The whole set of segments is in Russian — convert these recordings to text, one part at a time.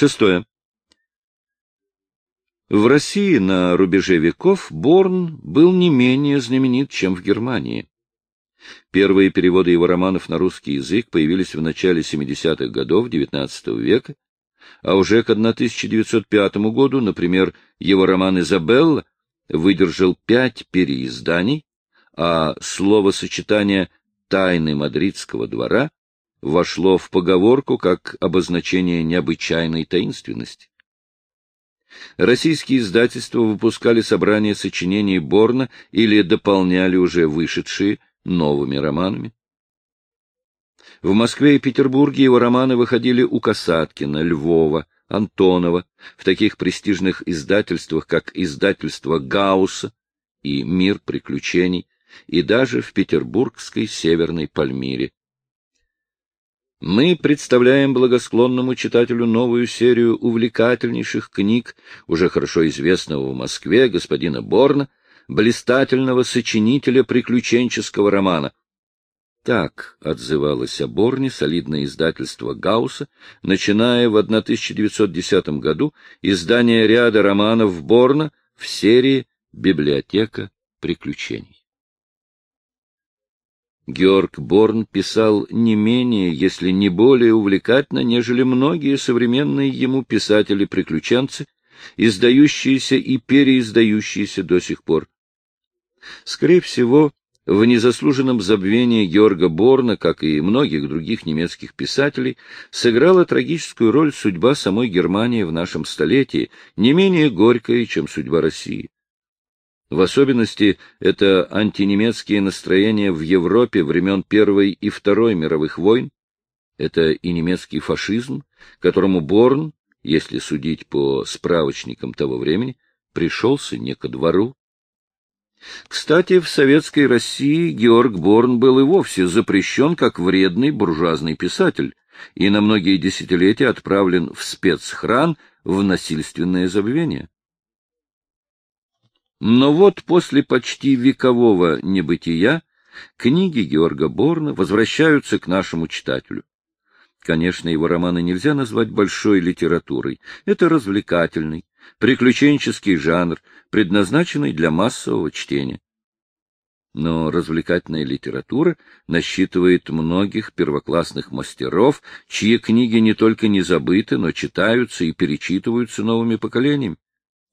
Шестое. В России на рубеже веков Борн был не менее знаменит, чем в Германии. Первые переводы его романов на русский язык появились в начале 70-х годов XIX века, а уже к 1905 году, например, его роман «Изабелла» выдержал пять переизданий, а словосочетание «тайны мадридского двора» вошло в поговорку как обозначение необычайной таинственности. Российские издательства выпускали собрания сочинений Борна или дополняли уже вышедшие новыми романами. В Москве и Петербурге его романы выходили у Касаткина, Львова, Антонова, в таких престижных издательствах, как издательство Гаусса и «Мир приключений», и даже в петербургской Северной Пальмире. Мы представляем благосклонному читателю новую серию увлекательнейших книг, уже хорошо известного в Москве господина Борна, блистательного сочинителя приключенческого романа, так отзывалось о Борне солидное издательство Гаусса, начиная в 1910 году издание ряда романов Борна в серии «Библиотека приключений». Георг Борн писал не менее, если не более увлекательно, нежели многие современные ему писатели-приключенцы, издающиеся и переиздающиеся до сих пор. Скорее всего, в незаслуженном забвении Георга Борна, как и многих других немецких писателей, сыграла трагическую роль судьба самой Германии в нашем столетии, не менее горькая, чем судьба России. В особенности это антинемецкие настроения в Европе времен Первой и Второй мировых войн, это и немецкий фашизм, которому Борн, если судить по справочникам того времени, пришелся не ко двору, кстати, в советской России Георг Борн был и вовсе запрещен как вредный буржуазный писатель и на многие десятилетия отправлен в спецхран в насильственное забвение. Но вот после почти векового небытия книги Георга Борна возвращаются к нашему читателю. Конечно, его романы нельзя назвать большой литературой. Это развлекательный, приключенческий жанр, предназначенный для массового чтения. Но развлекательная литература насчитывает многих первоклассных мастеров, чьи книги не только не забыты, но читаются и перечитываются новыми поколениями.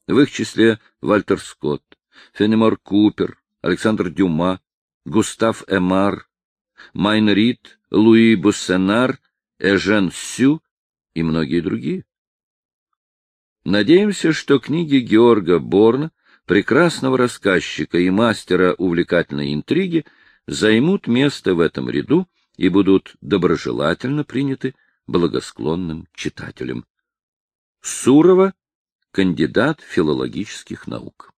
В их числе Вальтер Скотт, Фенимор Купер, Александр Дюма, Густав Эмар, Майн Рид, Луи Буссенар, Эжен Сю и многие другие. Надеемся, что книги Георга Борна, прекрасного рассказчика и мастера увлекательной интриги, займут место в этом ряду и будут доброжелательно приняты благосклонным читателем. Сурова, кандидат филологических наук.